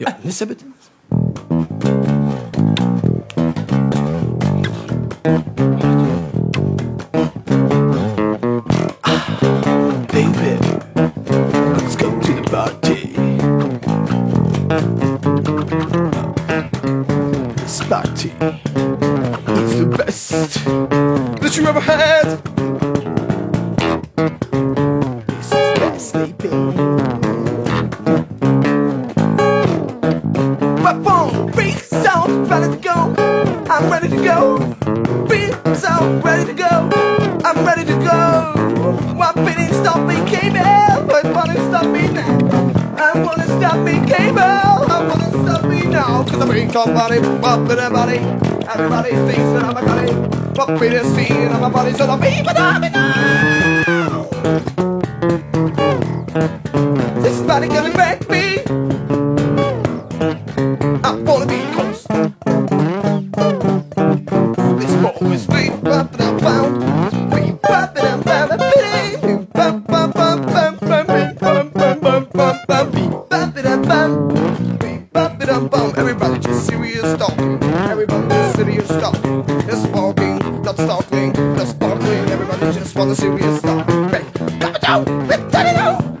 يا لسه بدري party is the best that you ever had. This is best sleeping. Hop on, sound, ready to go. I'm ready to go. Freak sound, ready to go. I'm ready to go. My feeling stop me, came out, I wanna stop me now. I wanna stop me, came out. I wanna stop me now. Cause I'm being somebody, popping a body. Everybody thinks that I'm a body. Popping a scene, feel on my body, so I'm being now. This body gonna make me. Everybody just serious talking. Everybody just serious talking. They're smoking, stop stalking, stop sparkling. Everybody just wanna serious talk. Hey, come on, let's turn it on.